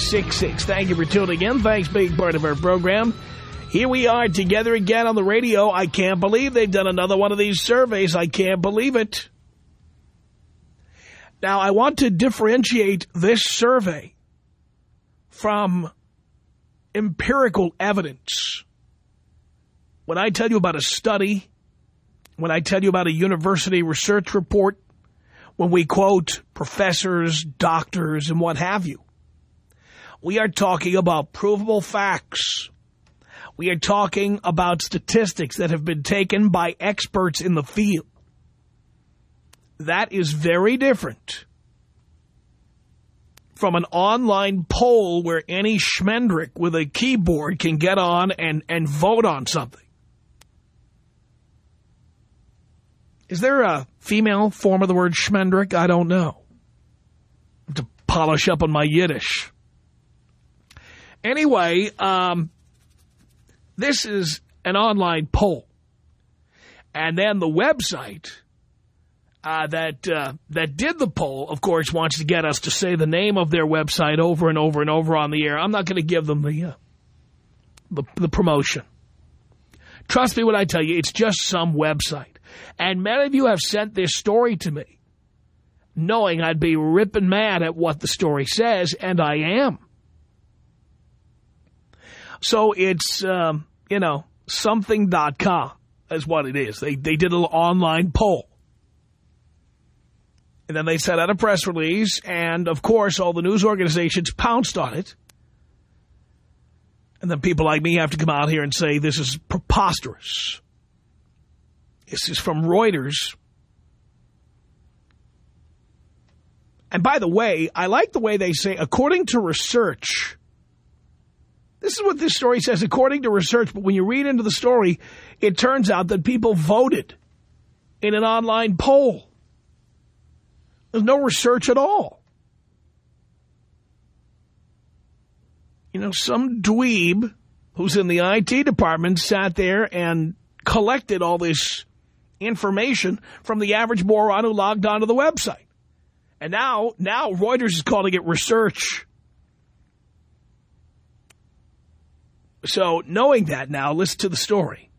1-800-5800-866. Thank you for tuning in. Thanks for being part of our program. Here we are together again on the radio. I can't believe they've done another one of these surveys. I can't believe it. Now, I want to differentiate this survey from empirical evidence. When I tell you about a study, when I tell you about a university research report, when we quote professors, doctors, and what have you, we are talking about provable facts. We are talking about statistics that have been taken by experts in the field. That is very different from an online poll where any schmendrick with a keyboard can get on and, and vote on something. Is there a female form of the word schmendrick? I don't know. To polish up on my Yiddish. Anyway, um, this is an online poll. And then the website uh, that uh, that did the poll, of course, wants to get us to say the name of their website over and over and over on the air. I'm not going to give them the, uh, the the promotion. Trust me when I tell you, it's just some website. And many of you have sent this story to me, knowing I'd be ripping mad at what the story says, and I am. So it's, um, you know, something.com is what it is. They, they did an online poll. And then they sent out a press release, and of course all the news organizations pounced on it. And then people like me have to come out here and say this is preposterous. This is from Reuters. And by the way, I like the way they say, according to research, this is what this story says, according to research, but when you read into the story, it turns out that people voted in an online poll. There's no research at all. You know, some dweeb who's in the IT department sat there and collected all this information from the average moron who logged onto the website. And now, now Reuters is calling it research. So knowing that now, listen to the story.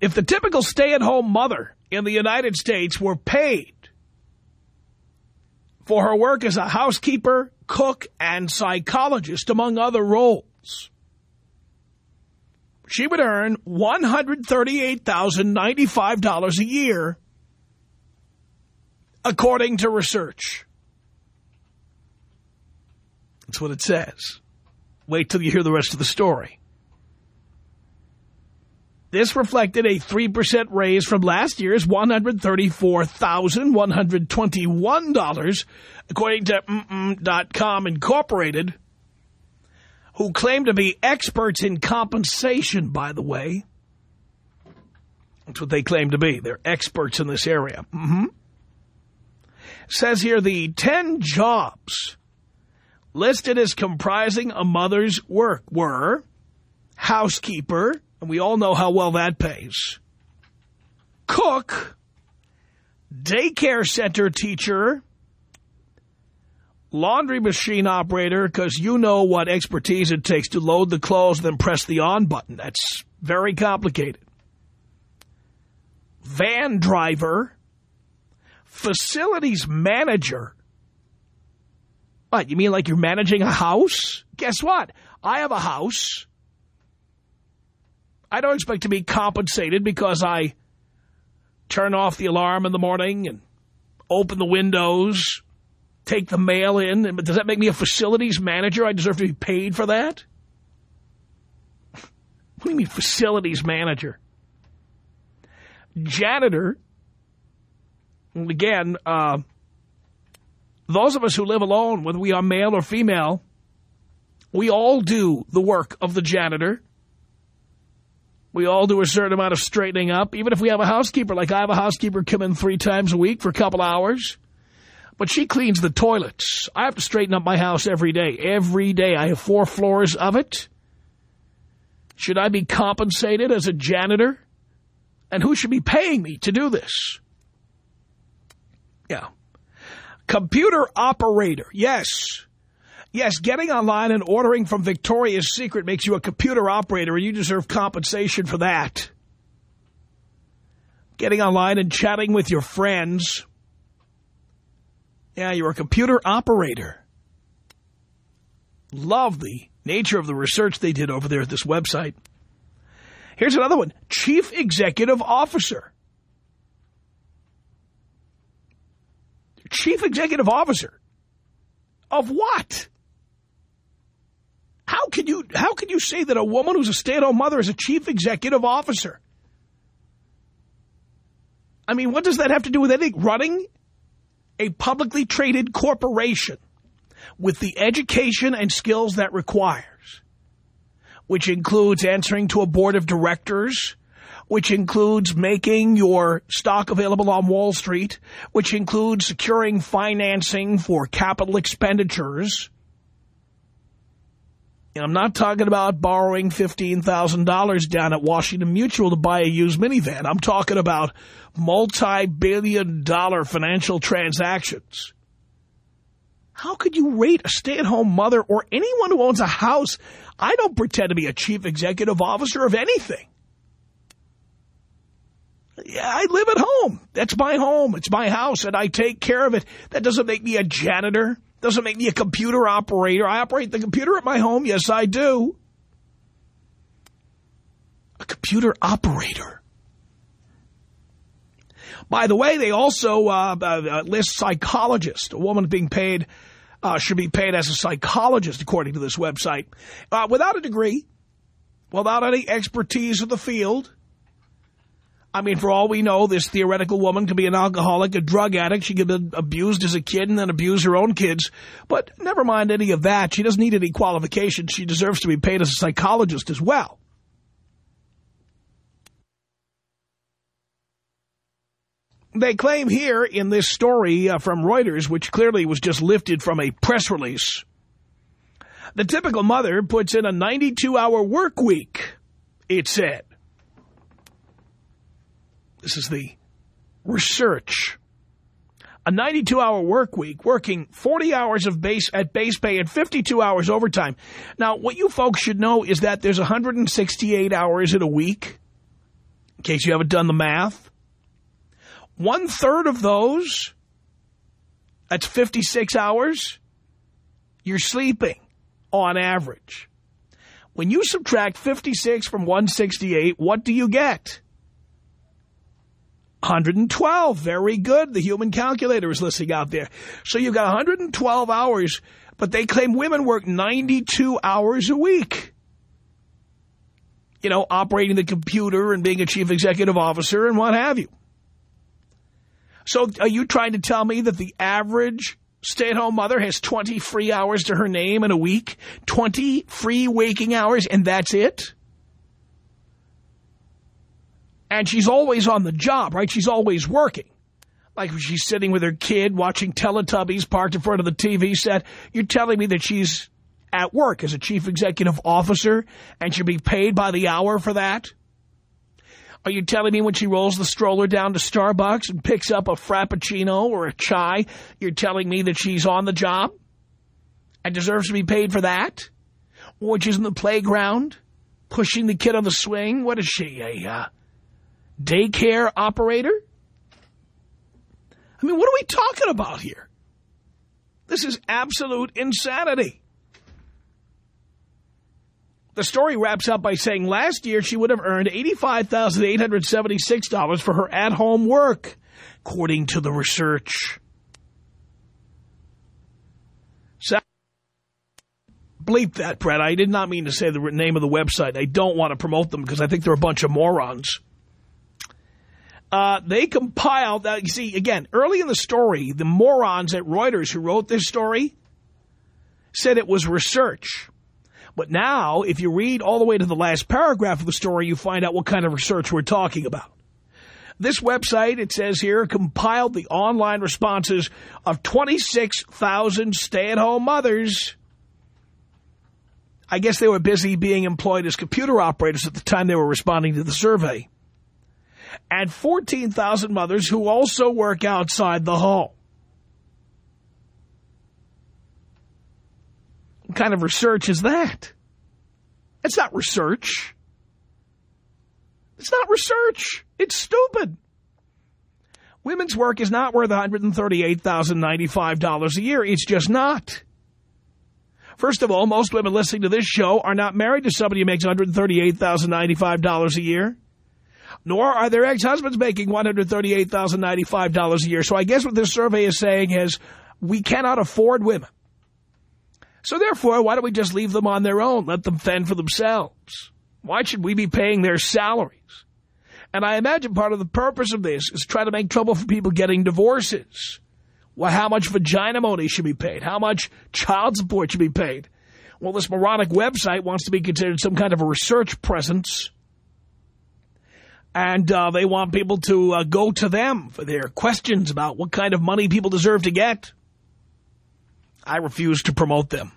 If the typical stay-at-home mother in the United States were paid for her work as a housekeeper, cook, and psychologist, among other roles, she would earn $138,095 a year, according to research. That's what it says. Wait till you hear the rest of the story. This reflected a 3% raise from last year's $134,121, according to mm Incorporated, who claim to be experts in compensation, by the way. That's what they claim to be. They're experts in this area. Mm -hmm. Says here the 10 jobs listed as comprising a mother's work were housekeeper, and we all know how well that pays, cook, daycare center teacher, laundry machine operator because you know what expertise it takes to load the clothes then press the on button. That's very complicated. Van driver, facilities manager, What, you mean like you're managing a house? Guess what? I have a house. I don't expect to be compensated because I turn off the alarm in the morning and open the windows, take the mail in. Does that make me a facilities manager? I deserve to be paid for that? What do you mean facilities manager? Janitor, again, uh, those of us who live alone, whether we are male or female, we all do the work of the janitor. We all do a certain amount of straightening up, even if we have a housekeeper. Like I have a housekeeper come in three times a week for a couple hours. But she cleans the toilets. I have to straighten up my house every day. Every day. I have four floors of it. Should I be compensated as a janitor? And who should be paying me to do this? Yeah. Computer operator. Yes. Yes, getting online and ordering from Victoria's Secret makes you a computer operator, and you deserve compensation for that. Getting online and chatting with your friends. Yeah, you're a computer operator. Love the nature of the research they did over there at this website. Here's another one. Chief Executive Officer. Chief Executive Officer. Of what? How can you how can you say that a woman who's a stay-at-home mother is a chief executive officer? I mean, what does that have to do with anything? Running a publicly traded corporation with the education and skills that requires, which includes answering to a board of directors, which includes making your stock available on Wall Street, which includes securing financing for capital expenditures. And I'm not talking about borrowing $15,000 down at Washington Mutual to buy a used minivan. I'm talking about multi-billion dollar financial transactions. How could you rate a stay-at-home mother or anyone who owns a house? I don't pretend to be a chief executive officer of anything. I live at home. That's my home. It's my house, and I take care of it. That doesn't make me a janitor. Doesn't make me a computer operator. I operate the computer at my home. Yes, I do. A computer operator. By the way, they also uh, uh, list psychologist. A woman being paid uh, should be paid as a psychologist, according to this website, uh, without a degree, without any expertise in the field. I mean, for all we know, this theoretical woman could be an alcoholic, a drug addict. She could been abused as a kid and then abuse her own kids. But never mind any of that. She doesn't need any qualifications. She deserves to be paid as a psychologist as well. They claim here in this story uh, from Reuters, which clearly was just lifted from a press release, the typical mother puts in a 92-hour work week, it said. This is the research. A 92-hour work week, working 40 hours of base at base pay and 52 hours overtime. Now, what you folks should know is that there's 168 hours in a week, in case you haven't done the math. One-third of those, that's 56 hours, you're sleeping on average. When you subtract 56 from 168, what do you get? 112. Very good. The human calculator is listing out there. So you've got 112 hours, but they claim women work 92 hours a week. You know, operating the computer and being a chief executive officer and what have you. So are you trying to tell me that the average stay-at-home mother has 20 free hours to her name in a week? 20 free waking hours and that's it? And she's always on the job, right? She's always working. Like when she's sitting with her kid watching Teletubbies parked in front of the TV set. You're telling me that she's at work as a chief executive officer and should be paid by the hour for that? Are you telling me when she rolls the stroller down to Starbucks and picks up a Frappuccino or a chai, you're telling me that she's on the job and deserves to be paid for that? Or she's in the playground pushing the kid on the swing? What is she, a uh, daycare operator? I mean, what are we talking about here? This is absolute insanity. The story wraps up by saying last year she would have earned $85,876 for her at-home work, according to the research. So, bleep that, Brett. I did not mean to say the name of the website. I don't want to promote them because I think they're a bunch of morons. Uh, they compiled, you see, again, early in the story, the morons at Reuters who wrote this story said it was research. But now, if you read all the way to the last paragraph of the story, you find out what kind of research we're talking about. This website, it says here, compiled the online responses of 26,000 stay-at-home mothers. I guess they were busy being employed as computer operators at the time they were responding to the survey. And 14,000 mothers who also work outside the home. What kind of research is that? It's not research. It's not research. It's stupid. Women's work is not worth $138,095 a year. It's just not. First of all, most women listening to this show are not married to somebody who makes $138,095 a year. Nor are their ex-husbands making $138,095 a year. So I guess what this survey is saying is we cannot afford women. So therefore, why don't we just leave them on their own? Let them fend for themselves. Why should we be paying their salaries? And I imagine part of the purpose of this is try to make trouble for people getting divorces. Well, how much vagina money should be paid? How much child support should be paid? Well, this moronic website wants to be considered some kind of a research presence. And uh, they want people to uh, go to them for their questions about what kind of money people deserve to get. I refuse to promote them.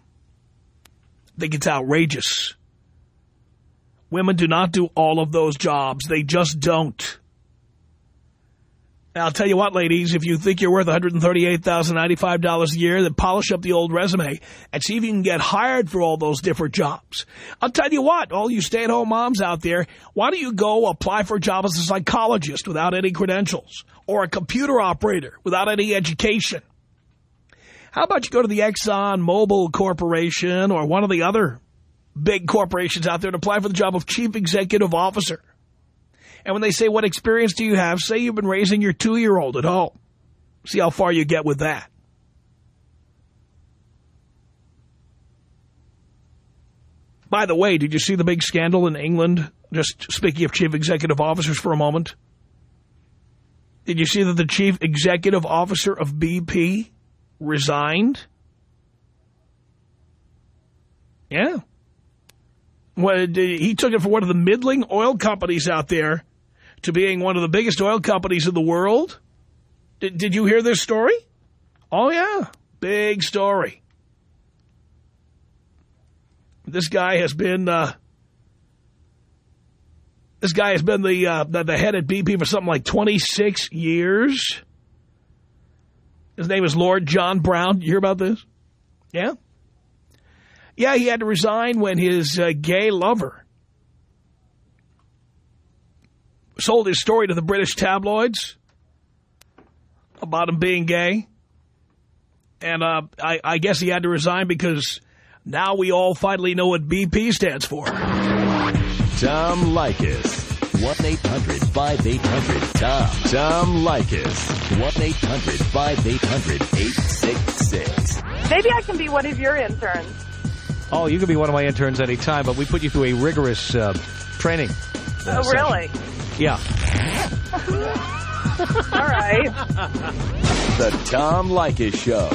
I think it's outrageous. Women do not do all of those jobs. They just don't. I'll tell you what, ladies, if you think you're worth $138,095 a year, then polish up the old resume and see if you can get hired for all those different jobs. I'll tell you what, all you stay-at-home moms out there, why don't you go apply for a job as a psychologist without any credentials or a computer operator without any education? How about you go to the Exxon Mobil Corporation or one of the other big corporations out there and apply for the job of chief executive officer? And when they say, what experience do you have? Say you've been raising your two-year-old at home. See how far you get with that. By the way, did you see the big scandal in England? Just speaking of chief executive officers for a moment. Did you see that the chief executive officer of BP resigned? Yeah. Well, he took it for one of the middling oil companies out there to being one of the biggest oil companies in the world. Did, did you hear this story? Oh, yeah. Big story. This guy has been... Uh, this guy has been the, uh, the, the head at BP for something like 26 years. His name is Lord John Browne. You hear about this? Yeah? Yeah, he had to resign when his uh, gay lover sold his story to the British tabloids about him being gay. And uh, I, I guess he had to resign because now we all finally know what BP stands for. Tom Leykis. 1-800-5800-TOM. Tom Leykis. 1-800-5800-866. Maybe I can be one of your interns. Oh, you can be one of my interns anytime, but we put you through a rigorous uh, training. Uh, oh, really? Yeah. All right. The Tom Leykis Show.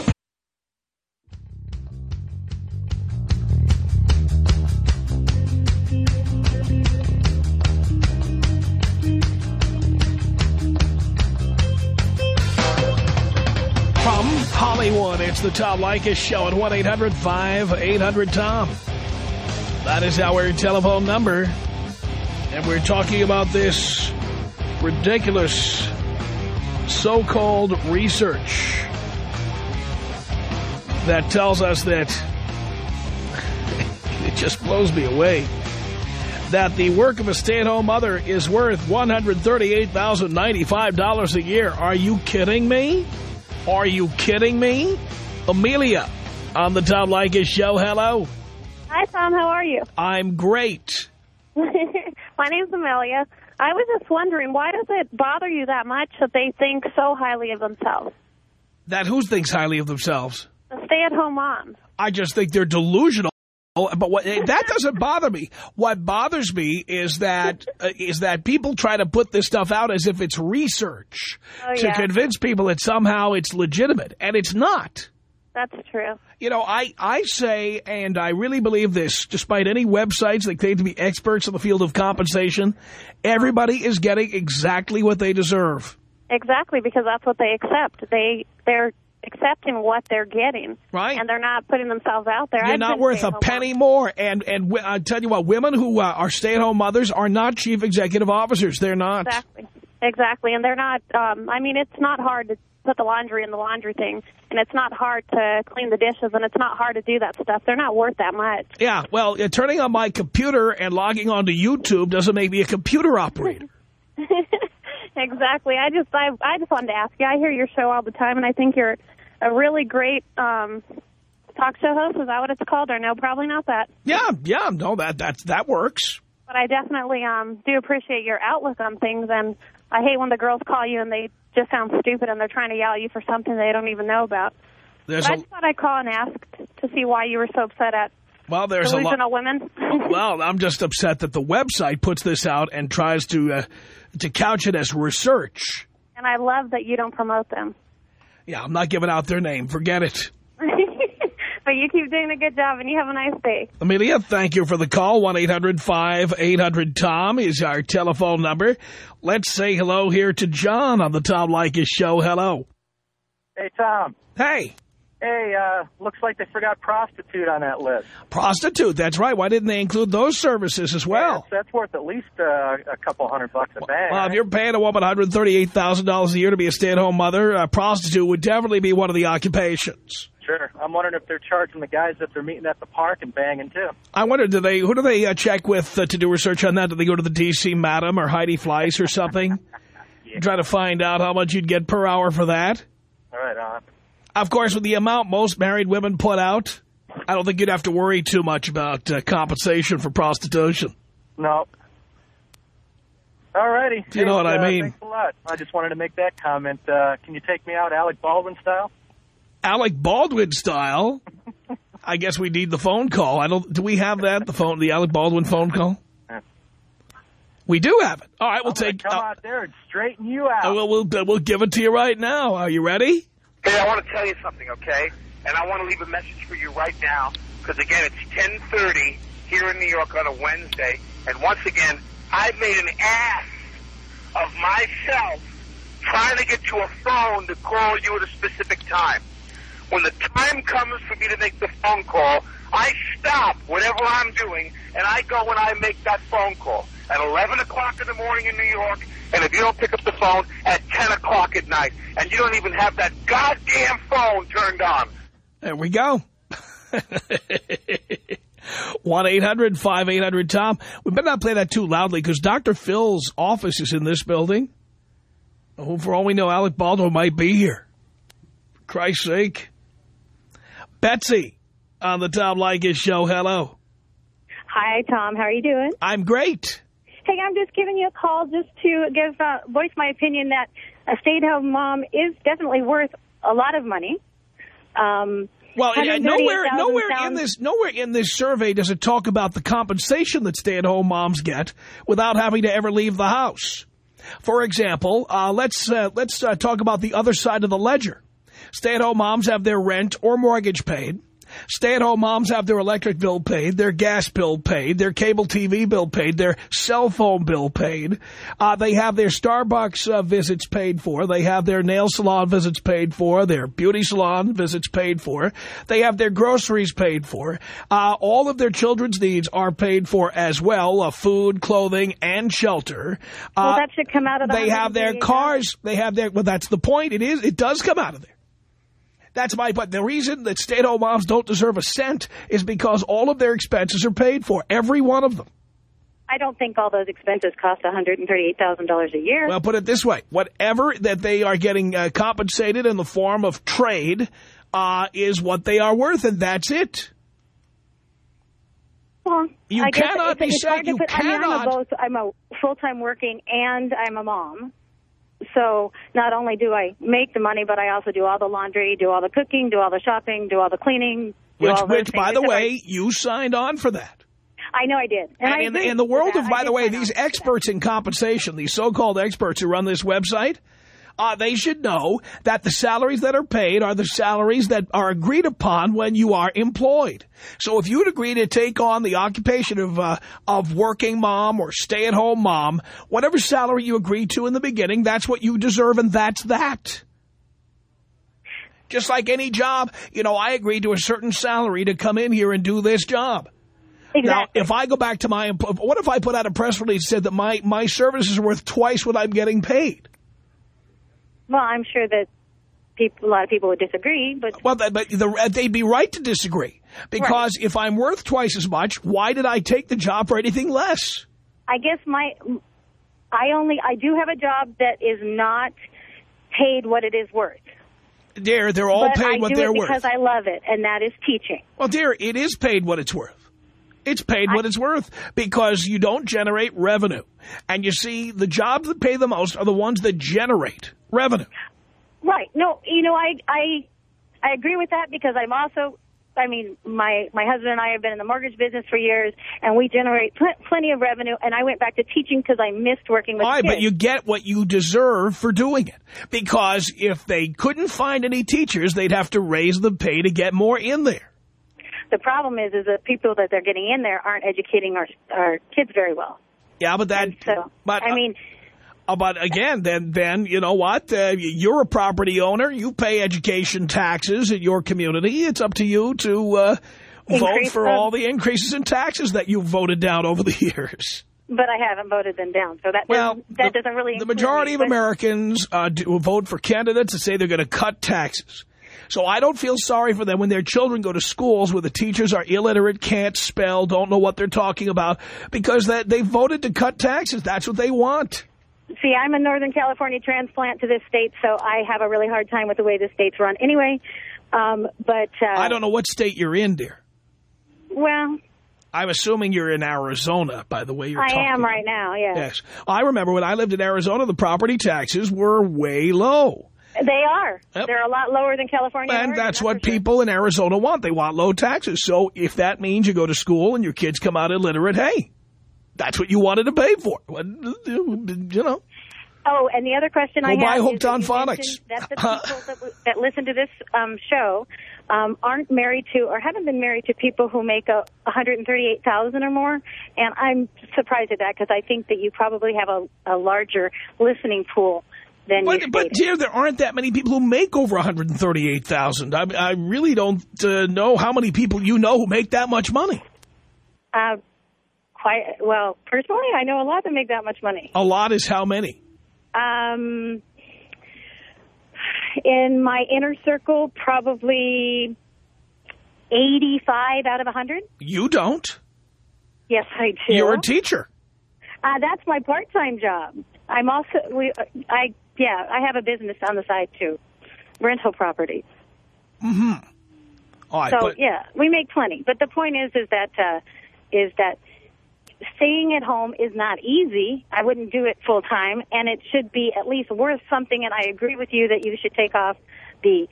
From Hollywood, it's the Tom Leykis Show at 1-800-5800-TOM. That is our telephone number. And we're talking about this ridiculous so-called research that tells us that it just blows me away that the work of a stay-at-home mother is worth $138,095 a year. Are you kidding me? Are you kidding me? Amelia on the Tom Leykis show. Hello. Hi, Tom. How are you? I'm great. My name's Amelia. I was just wondering, why does it bother you that much that they think so highly of themselves? That who thinks highly of themselves? The stay-at-home moms. I just think they're delusional. But what, that doesn't bother me. What bothers me is that uh, is that people try to put this stuff out as if it's research Oh, to yeah. convince people that somehow it's legitimate, and it's not. That's true. You know, I, I say, and I really believe this, despite any websites that claim to be experts in the field of compensation, everybody is getting exactly what they deserve. Exactly, because that's what they accept. They they're accepting what they're getting, Right. And they're not putting themselves out there. You're I've not worth a penny more. And and I tell you what, women who uh, are stay-at-home mothers are not chief executive officers. They're not. Exactly, exactly, and they're not. Um, I mean, it's not hard to put the laundry in the laundry thing, and it's not hard to clean the dishes, and it's not hard to do that stuff. They're not worth that much. Yeah, well, uh, turning on my computer and logging onto YouTube doesn't make me a computer operator. exactly. I just I I just wanted to ask you. I hear your show all the time, and I think you're a really great um, talk show host. Is that what it's called? Or no, probably not that. Yeah, yeah, no, that that that works. But I definitely um, do appreciate your outlook on things, and I hate when the girls call you and they just sounds stupid and they're trying to yell at you for something they don't even know about. There's But I a, just thought I'd call and ask to see why you were so upset at well, there's a delusional women. Well, I'm just upset that the website puts this out and tries to uh, to couch it as research. and I love that you don't promote them. Yeah, I'm not giving out their name. Forget it. but you keep doing a good job, and you have a nice day. Amelia, thank you for the call. 1-800-5800-TOM is our telephone number. Let's say hello here to John on the Tom Leykis show. Hello. Hey, Tom. Hey, Hey, uh, looks like they forgot prostitute on that list. prostitute. That's right. Why didn't they include those services as well? That's, that's worth at least uh, a couple hundred bucks a bag. Well, if you're paying a woman $138,000 a year to be a stay-at-home mother, a prostitute would definitely be one of the occupations. Sure. I'm wondering if they're charging the guys that they're meeting at the park and banging, too. I wonder, do they? who do they uh, check with uh, to do research on that? Do they go to the D.C. Madam or Heidi Fleiss or something? Try to find out how much you'd get per hour for that? All right, uh, Of course, with the amount most married women put out, I don't think you'd have to worry too much about uh, compensation for prostitution. no. All righty. You know what I uh, mean. Thanks a lot. I just wanted to make that comment. Uh, can you take me out Alec Baldwin style? Alec Baldwin style. I guess we need the phone call. I don't. Do we have that? The phone, the Alec Baldwin phone call. We do have it. All right, we'll I'm take. come uh, out there and straighten you out. uh, we'll, we'll we'll give it to you right now. Are you ready? Hey, I want to tell you something, okay? And I want to leave a message for you right now, because again, it's 10:30 here in New York on a Wednesday, and once again, I've made an ass of myself trying to get you a phone to call you at a specific time. When the time comes for me to make the phone call, I stop whatever I'm doing and I go and I make that phone call at 11 o'clock in the morning in New York, and if you don't pick up the phone, at 10 o'clock at night, and you don't even have that goddamn phone turned on. There we go. 1-800-5800-TOM. We better not play that too loudly because Dr. Phil's office is in this building. Oh, for all we know, Alec Baldwin might be here. For Christ's sake. Betsy on the Tom Leykis show. Hello. Hi, Tom. How are you doing? I'm great. Hey, I'm just giving you a call just to give uh, voice my opinion that a stay-at-home mom is definitely worth a lot of money. Um, Well, nowhere, 138,000 nowhere in this, nowhere in this survey does it talk about the compensation that stay-at-home moms get without having to ever leave the house. For example, uh, let's uh, let's uh, talk about the other side of the ledger. Stay-at-home moms have their rent or mortgage paid. Stay-at-home moms have their electric bill paid, their gas bill paid, their cable TV bill paid, their cell phone bill paid. Uh, they have their Starbucks uh, visits paid for. They have their nail salon visits paid for, their beauty salon visits paid for. They have their groceries paid for. Uh, all of their children's needs are paid for as well, uh, food, clothing, and shelter. well, Uh, that should come out of the they have their cars. They have their, well, that's the point. It is, it does come out of there. That's my, but the reason that stay-at-home moms don't deserve a cent is because all of their expenses are paid for, every one of them. I don't think all those expenses cost $138,000 a year. Well, put it this way. Whatever that they are getting uh, compensated in the form of trade, uh, is what they are worth, and that's it. Well, You I cannot be saying- you put, I mean, cannot- a. I'm a full-time working and I'm a mom. So not only do I make the money, but I also do all the laundry, do all the cooking, do all the shopping, do all the cleaning. Which, which by the way, you signed on for that. I, I know I did. And, I in, the, in the world of, by the way, these experts in compensation, these so-called experts who run this website, uh, they should know that the salaries that are paid are the salaries that are agreed upon when you are employed. So if you would agree to take on the occupation of uh, of working mom or stay-at-home mom, whatever salary you agree to in the beginning, that's what you deserve, and that's that. Just like any job, you know, I agreed to a certain salary to come in here and do this job. Now, if I go back to my, what if I put out a press release that said that my, my services are worth twice what I'm getting paid? Well, I'm sure that people, a lot of people would disagree, but Well, but but the, uh, they'd be right to disagree. Because if I'm worth twice as much, why did I take the job for anything less? I guess my, I only, I do have a job that is not paid what it is worth. Dear, they're all but paid I what do they're it worth. because I love it, and that is teaching. Well, dear, it is paid what it's worth. It's paid what it's worth because you don't generate revenue. And you see, the jobs that pay the most are the ones that generate revenue. Right. No, you know, I I I agree with that because I'm also I mean, my my husband and I have been in the mortgage business for years, and we generate pl plenty of revenue. And I went back to teaching because I missed working with All right, kids. but you get what you deserve for doing it. Because if they couldn't find any teachers, they'd have to raise the pay to get more in there. The problem is, is that people that they're getting in there aren't educating our our kids very well. Yeah, but that, And so, but, I mean, uh, but again, then, then, you know what? Uh, you're a property owner. You pay education taxes in your community. It's up to you to, uh, vote for them. all the increases in taxes that you've voted down over the years. but I haven't voted them down, so that Well, doesn't, that the, doesn't really. the majority me, of Americans uh, do vote for candidates that say they're going to cut taxes. So I don't feel sorry for them when their children go to schools where the teachers are illiterate, can't spell, don't know what they're talking about, because that they voted to cut taxes. That's what they want. See, I'm a Northern California transplant to this state, so I have a really hard time with the way the state's run. Anyway, um, but uh, I don't know what state you're in, dear. Well, I'm assuming you're in Arizona, by the way you're I am right now. Yeah, Yes. I remember when I lived in Arizona, the property taxes were way low. They are. Yep. They're a lot lower than California. And Oregon, that's what sure. people in Arizona want. They want low taxes. So if that means you go to school and your kids come out illiterate, hey, that's what you wanted to pay for. You know. Oh, and the other question I Go buy have Hooked on Phonics. That the people that, that listen to this um, show um, aren't married to or haven't been married to people who make a 138,000 or more, and I'm surprised at that because I think that you probably have a, a larger listening pool than you But, but dear, there aren't that many people who make over 138000 I, I really don't uh, know how many people you know who make that much money. Uh, quite well. Personally, I know a lot that make that much money. A lot is how many? Um, in my inner circle, probably 85 out of a 100. You don't. Yes, I do. You're a teacher. Uh, that's my part-time job. I'm also we. I yeah. I have a business on the side too, rental properties. All right, So but yeah, we make plenty. But the point is, is that uh, is that staying at home is not easy. I wouldn't do it full time, and it should be at least worth something. And I agree with you that you should take off the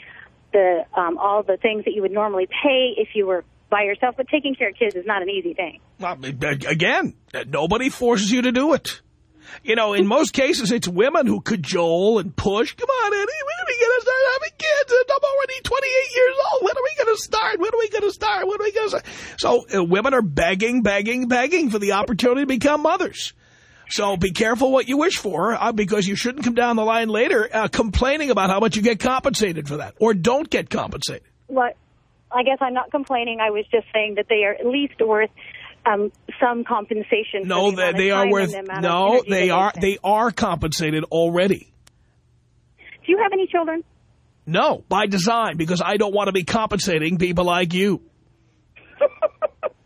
the um, all the things that you would normally pay if you were by yourself. But taking care of kids is not an easy thing. Well, again, nobody forces you to do it. You know, in most cases, it's women who cajole and push. Come on, Eddie, when are we going to start having kids? I'm already 28 years old. When are we going to start? When are we going to start? When are we going to? So uh, women are begging, begging, begging for the opportunity to become mothers. So be careful what you wish for uh, because you shouldn't come down the line later uh, complaining about how much you get compensated for that or don't get compensated. What I guess I'm not complaining. I was just saying that they are at least worth um, some compensation. for No, the they, are worth. No, they are. They are compensated already. Do you have any children? No, by design, because I don't want to be compensating people like you.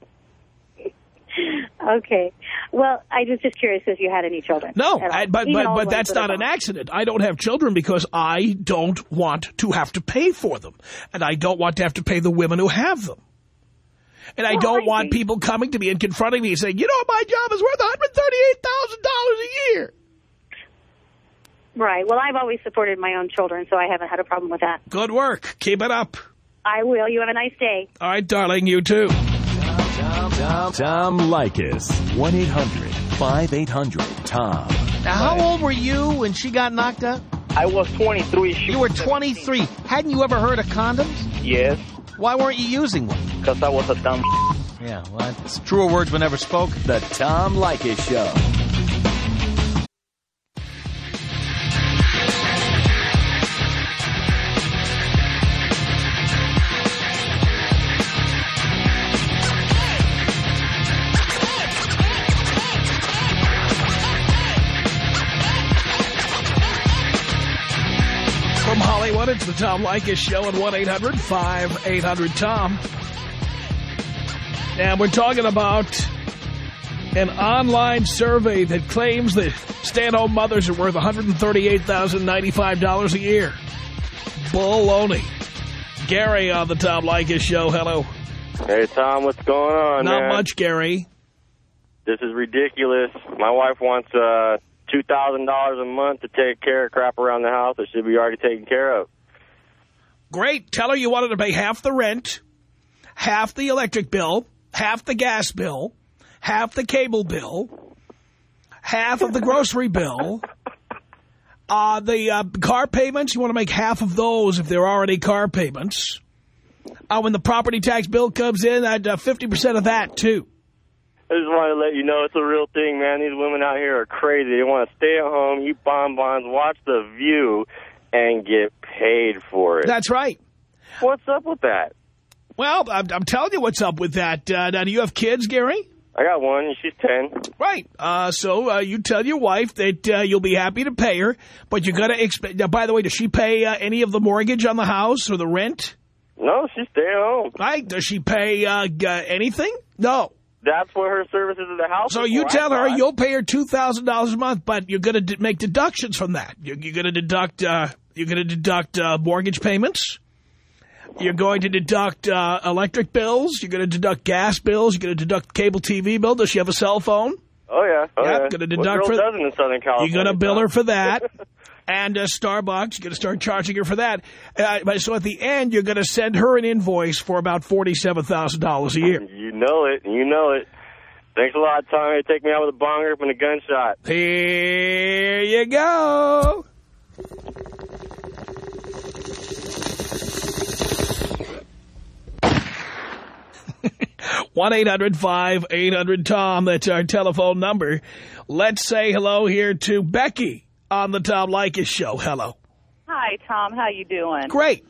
Okay. Well, I was just curious if you had any children. No. I, but Even but but that's not an accident. I don't have children because I don't want to have to pay for them, and I don't want to have to pay the women who have them. And I don't I want think- people coming to me and confronting me and saying, you know, my job is worth $138,000 a year. Right. Well, I've always supported my own children, so I haven't had a problem with that. Good work. Keep it up. I will. You have a nice day. All right, darling, you too. Tom, Tom, Tom Leykis. 1-800-5800-TOM. Now, how old were you when she got knocked out? I was 23. She You were was 23. Hadn't you ever heard of condoms? 17. Yes, Why weren't you using one? because I was a dumb Yeah, well, truer words were never spoke. The Tom Leykis Show. Tom Leykis Show at 1-800-5800-TOM. And we're talking about an online survey that claims that stay-at-home mothers are worth $138,095 a year. Baloney. Gary on the Tom Leykis Show. Hello. Hey, Tom, what's going on, Not man? much, Gary. This is ridiculous. My wife wants uh, $2,000 a month to take care of crap around the house that should be already taken care of. Great. Tell her you wanted to pay half the rent, half the electric bill, half the gas bill, half the cable bill, half of the grocery bill. Uh, the uh, car payments, you want to make half of those if they're already car payments. Uh, when the property tax bill comes in, I'd uh, 50% of that, too. I just want to let you know it's a real thing, man. These women out here are crazy. They want to stay at home, eat bonbons, watch The View, and get paid for it. That's right. What's up with that? Well, I'm, I'm telling you what's up with that. Uh, now, do you have kids, Gary? I got one, she's 10. Right. Uh, so uh, you tell your wife that uh, you'll be happy to pay her, but you got to expect. Now, by the way, does she pay uh, any of the mortgage on the house or the rent? No, she stay at home. Right. Does she pay uh, uh, anything? No. That's what her services at the house So you tell her you'll pay her two thousand dollars a month, but you're going to make deductions from that. You're, you're going to deduct. You're going to deduct uh, mortgage payments. You're going to deduct uh, electric bills. You're going to deduct gas bills. You're going to deduct cable TV bill. Does she have a cell phone? Oh, yeah. Oh, Yep, yeah. gonna What deduct for- doesn't in Southern California? You're going to bill her for that. And uh, Starbucks, you're going to start charging her for that. Uh, so at the end, you're going to send her an invoice for about $47,000 a year. You know it. You know it. Thanks a lot, Tommy. Take me out with a bong rip and a gunshot. Here you go. One 800 tom That's our telephone number. Let's say hello here to Becky on the Tom Leykis show. Hello. Hi, Tom. How you doing? Great.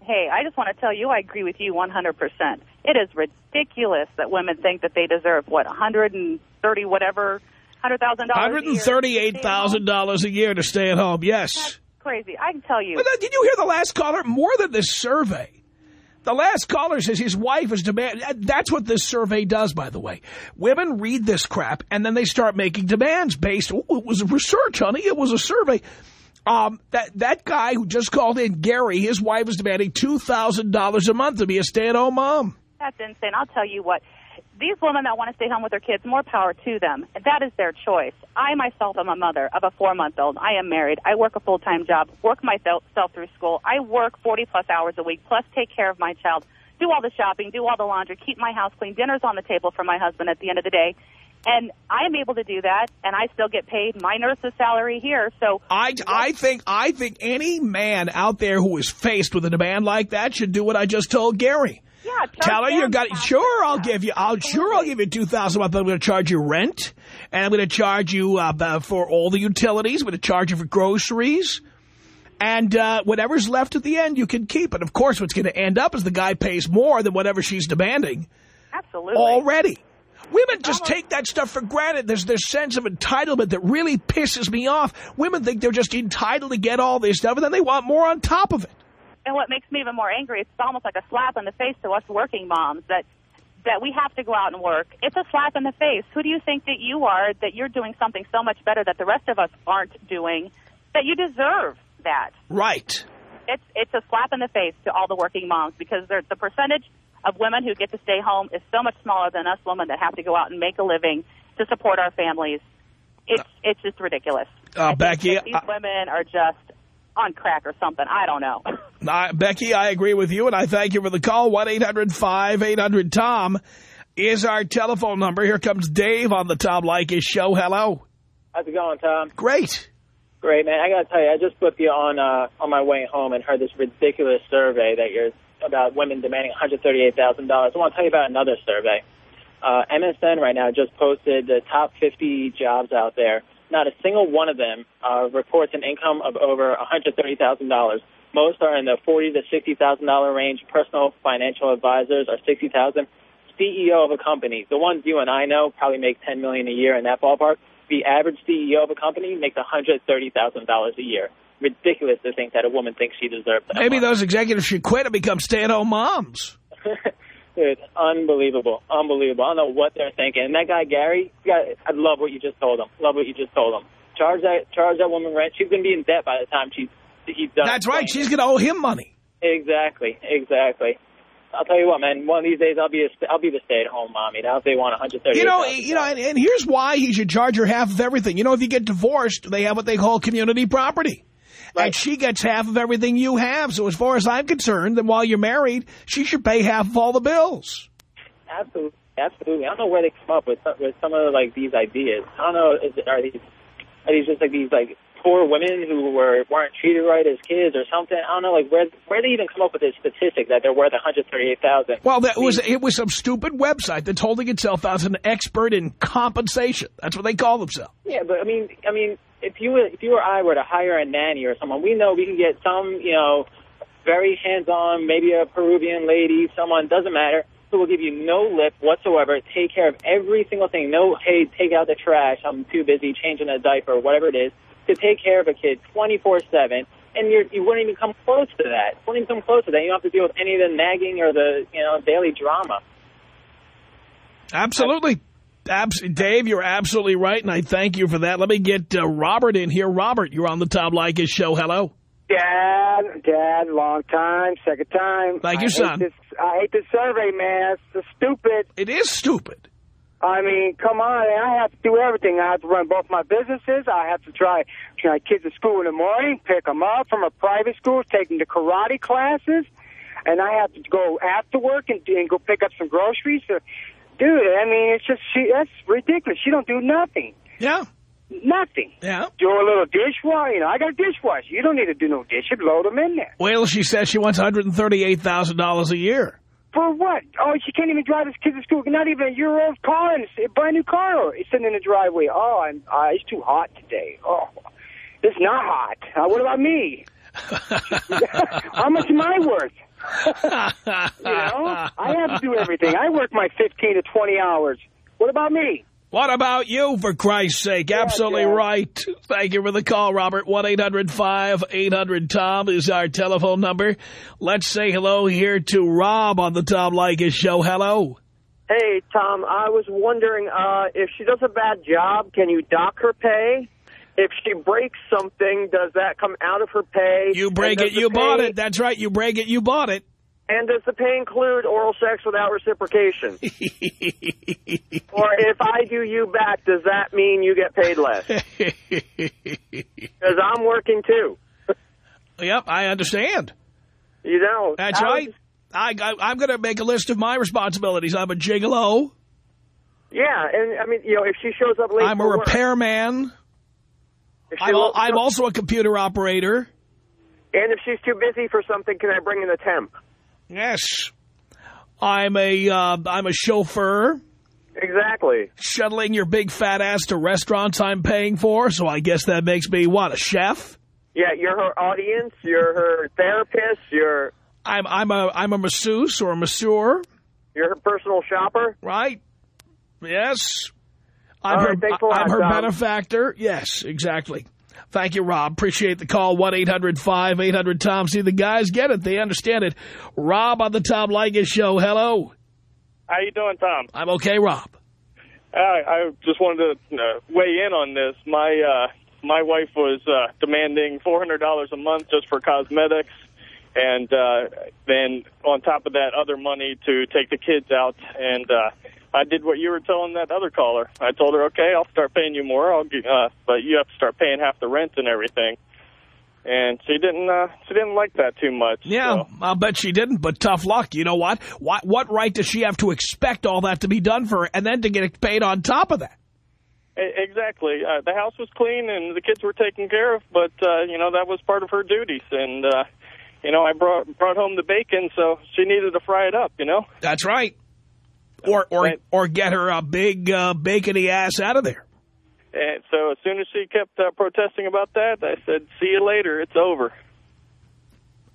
Hey, I just want to tell you I agree with you 100%. It is ridiculous that women think that they deserve, what, 130 whatever, $100,000 $138,000 a year to stay at home. Yes. Crazy. I can tell you. But, uh, did you hear the last caller? More than this survey. The last caller says his wife is demand. uh, That's what this survey does, by the way. Women read this crap, and then they start making demands based. Oh, it was a research, honey. It was a survey. Um, that that guy who just called in, Gary, his wife is demanding two thousand dollars a month to be a stay-at-home mom. That's insane. I'll tell you what. These women that want to stay home with their kids, more power to them. That is their choice. I myself am a mother of a four-month-old. I am married. I work a full-time job, work myself through school. I work 40-plus hours a week, plus take care of my child, do all the shopping, do all the laundry, keep my house clean. Dinner's on the table for my husband at the end of the day. And I am able to do that, and I still get paid my nurse's salary here. So I, I think I think any man out there who is faced with a demand like that should do what I just told Gary. Yeah, Tell her you got sure I'll give you I'll sure I'll give you two thousand a month. but I'm going to charge you rent, and I'm going to charge you uh, for all the utilities. I'm going to charge you for groceries, and uh, whatever's left at the end you can keep. And of course, what's going to end up is the guy pays more than whatever she's demanding Absolutely. already. Women just take that stuff for granted. There's this sense of entitlement that really pisses me off. Women think they're just entitled to get all this stuff, and then they want more on top of it. And what makes me even more angry, it's almost like a slap in the face to us working moms that that we have to go out and work, it's a slap in the face. Who do you think that you are that you're doing something so much better that the rest of us aren't doing that you deserve that? Right. It's it's a slap in the face to all the working moms because the percentage of women who get to stay home is so much smaller than us women that have to go out and make a living to support our families. It's it's just ridiculous. Uh, Becky, These women are just on crack or something. I don't know. Uh, Becky, I agree with you, and I thank you for the call. 1-800-5800-TOM is our telephone number. Here comes Dave on the Tom Leykis show. Hello. How's it going, Tom? Great. Great, man. I got to tell you, I just flipped you on uh, on my way home and heard this ridiculous survey that you're about women demanding $138,000. I want to tell you about another survey. Uh, MSN right now just posted the top 50 jobs out there. Not a single one of them uh, reports an income of over $130,000. Most are in the forty to sixty thousand dollar range. Personal financial advisors are sixty thousand. CEO of a company, the ones you and I know, probably make ten million a year in that ballpark. The average CEO of a company makes one hundred thirty thousand dollars a year. Ridiculous to think that a woman thinks she deserves that. Maybe those executives should quit and become stay-at-home moms. Dude, unbelievable, unbelievable. I don't know what they're thinking. And that guy Gary, I love what you just told him. Love what you just told him. Charge that, charge that woman rent. She's gonna be in debt by the time she's he's done. That's right. She's going to owe him money. Exactly, exactly. I'll tell you what, man. One of these days, I'll be a, I'll be the stay-at-home mommy. Now, if they want 130, You know, you know, and, and here's why he should charge her half of everything. You know, if you get divorced, they have what they call community property. And she gets half of everything you have. So as far as I'm concerned, then while you're married, she should pay half of all the bills. Absolutely, absolutely. I don't know where they come up with some, with some of like these ideas. I don't know. Is are these are these just like these like poor women who were weren't treated right as kids or something? I don't know. Like where where they even come up with this statistic that they're worth 138,000? Well, that was it was some stupid website that's holding itself as an expert in compensation. That's what they call themselves. Yeah, but I mean, I mean, if you were, if you or I were to hire a nanny or someone, we know we can get some, you know, very hands-on, maybe a Peruvian lady, someone doesn't matter, who will give you no lip whatsoever, take care of every single thing. No, hey, take out the trash. I'm too busy changing a diaper, whatever it is, to take care of a kid 24/7. And you're, you wouldn't even come close to that. Wouldn't even come close to that. You don't have to deal with any of the nagging or the, you know, daily drama. Absolutely. Abs Dave, you're absolutely right, and I thank you for that. Let me get uh, Robert in here. Robert, you're on the Tom Leykis show. Hello. Dad, Dad, long time, second time. Thank you, I son. Hate this, I hate this survey, man. It's stupid. It is stupid. I mean, come on. I have to do everything. I have to run both my businesses. I have to try try kids to school in the morning, pick them up from a private school, take them to karate classes, and I have to go after work and, and go pick up some groceries. So, dude, I mean, it's just she. That's ridiculous. She don't do nothing. Yeah. Nothing. Yeah. Do a little dishwasher. You know, I got a dishwasher. You don't need to do no dishes. Load them in there. Well, she says she wants $138,000 a year. For what? Oh, she can't even drive his kids to school. Not even a year-old car, and a brand new car is sitting in the driveway. Oh, I'm, uh, it's too hot today. Oh, it's not hot. Uh, what about me? How much am I worth? you know, I have to do everything. I work my 15 to 20 hours. What about me? What about you, for Christ's sake? Absolutely right. Thank you for the call, Robert. 1-800-5800-TOM is our telephone number. Let's say hello here to Rob on the Tom Leykis show. Hello. Hey, Tom, I was wondering uh, if she does a bad job, can you dock her pay? If she breaks something, does that come out of her pay? You break it, you bought it. That's right. You break it, you bought it. And does the pay include oral sex without reciprocation? or if I do you back, does that mean you get paid less? Because I'm working too. Yep, I understand. You know. That's I right. I, I, I'm going to make a list of my responsibilities. I'm a gigolo. Yeah, and I mean, you know, if she shows up late I'm a repairman. I'm, I'm also a computer operator. and if she's too busy for something, can I bring in a temp? Yes. I'm a, uh, I'm a chauffeur. Exactly. Shuttling your big fat ass to restaurants I'm paying for, so I guess that makes me, what, a chef? Yeah, you're her audience, you're her therapist, you're I'm, I'm, a, I'm a masseuse or a masseur. you're her personal shopper. Right. Yes. I'm All her, right, lot, I'm her Tom. benefactor. Yes, exactly. Thank you, Rob. Appreciate the call. 1-800-5800-TOM. See, the guys get it. They understand it. Rob on the Tom Leykis show. Hello. How you doing, Tom? I'm okay, Rob. Uh, I just wanted to uh, weigh in on this. My uh, my wife was uh, demanding $400 a month just for cosmetics, and uh, then on top of that, other money to take the kids out. And uh, I did what you were telling that other caller. I told her, okay, I'll start paying you more, I'll gi- uh, but you have to start paying half the rent and everything. And she didn't uh, she didn't like that too much. Yeah, I'll bet she didn't, but tough luck. You know what? What, what right does she have to expect all that to be done for her and then to get it paid on top of that? Exactly. Uh, the house was clean and the kids were taken care of, but uh, you know that was part of her duties. And uh, you know I brought brought home the bacon, so she needed to fry it up. You know. That's right. Or or or get her a big uh, bacony ass out of there. And so as soon as she kept uh, protesting about that, I said, "See you later. It's over."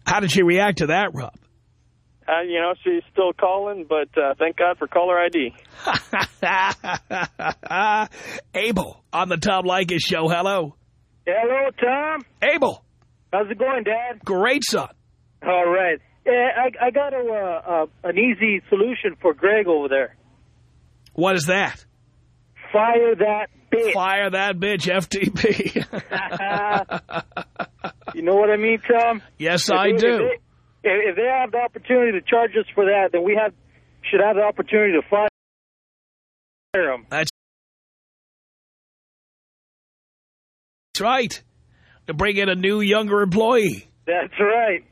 How did she react to that, Rob? Uh, you know she's still calling, but uh, thank God for caller ID. Abel on the Tom Leykis show. Hello. Hello, Tom. Abel. How's it going, Dad? Great, son. All right. Yeah, I, I got a, uh, uh, an easy solution for Greg over there. What is that? Fire that bitch. Fire that bitch, FTP. you know what I mean, Tom? Yes, If I they- do. If they, if- they have the opportunity to charge us for that, then we have should have the opportunity to fire them. That's right. To bring in a new, younger employee. That's right.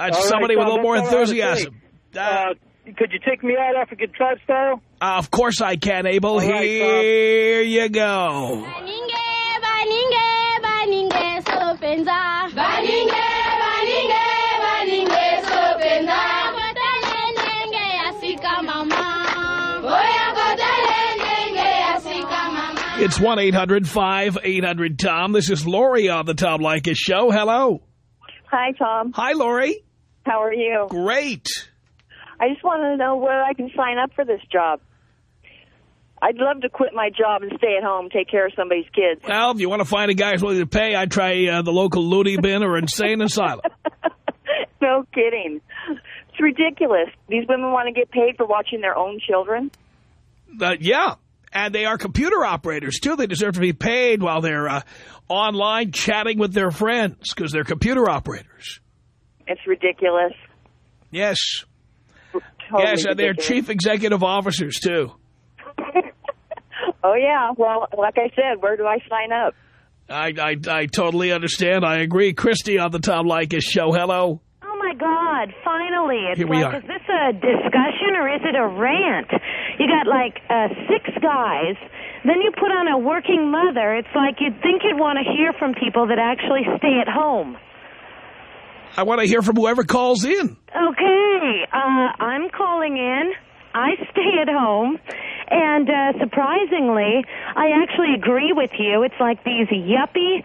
That's All right, somebody with a little more that's all I had to enthusiasm. say. Uh, could you take me out African tribe style? Uh, of course I can, Abel. All right, Here you go. baninge baninge sopenza baninge baninge baninge sopenza kotale nenge asika mama oya kotale nenge asika mama It's 1-800-5800-TOM. This is Lori on the Tom Leykis show. Hello. Hi, Tom. Hi, Lori. How are you? Great. I just want to know where I can sign up for this job. I'd love to quit my job and stay at home, take care of somebody's kids. Well, if you want to find a guy who's willing to pay, I'd try uh, the local loony bin or insane asylum. No kidding. It's ridiculous. These women want to get paid for watching their own children. Uh, yeah, and they are computer operators, too. They deserve to be paid while they're uh, online chatting with their friends because they're computer operators. It's ridiculous. Yes. Totally yes, and they're chief executive officers, too. Oh, yeah. Well, like I said, where do I sign up? I, I, I totally understand. I agree. Christy on the Tom Leykis show. Hello. Oh, my God, finally. It's Here we like, are. is this a discussion or is it a rant? You got like uh, six guys, then you put on a working mother. It's like you'd think you'd want to hear from people that actually stay at home. I want to hear from whoever calls in. Okay, uh, I'm calling in. I stay at home. And uh, surprisingly, I actually agree with you. It's like these yuppie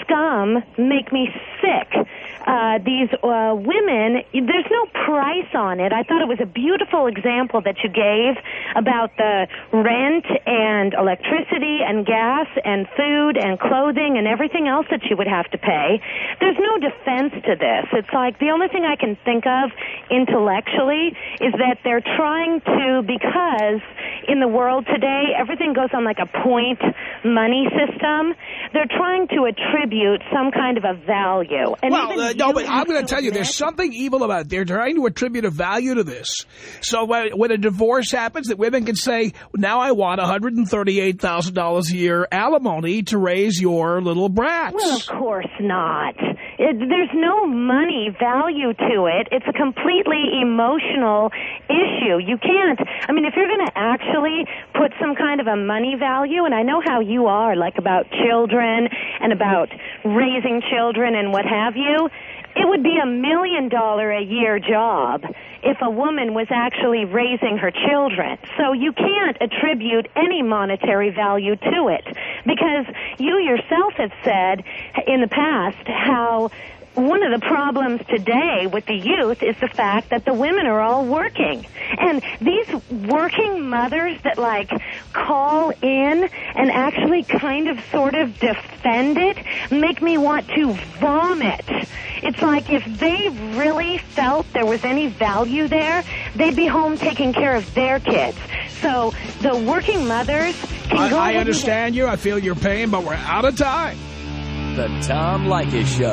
scum make me sick. Uh, these uh, women, there's no price on it. I thought it was a beautiful example that you gave about the rent and electricity and gas and food and clothing and everything else that you would have to pay. There's no defense to this. It's like the only thing I can think of intellectually is that they're trying to, because in the world today, everything goes on like a point money system. They're trying to attribute some kind of a value. And well, even uh, no, but I'm going to tell you, there's something evil about it. They're trying to attribute a value to this. So when, when a divorce happens, that women can say, now I want $138,000 a year alimony to raise your little brats. Well, of course not. It, there's no money value to it. It's a completely emotional issue. You can't, I mean, if you're going to actually put some kind of a money value, and I know how you are, like about children and about raising children and what have you, it would be a million dollar a year job if a woman was actually raising her children. So you can't attribute any monetary value to it because you yourself have said in the past how one of the problems today with the youth is the fact that the women are all working. And these working mothers that like call in and actually kind of sort of defend it make me want to vomit. It's like if they really felt there was any value there, they'd be home taking care of their kids. So the working mothers can go I, I ahead and get- understand you. I feel your pain, but we're out of time. The Tom Leykis Show.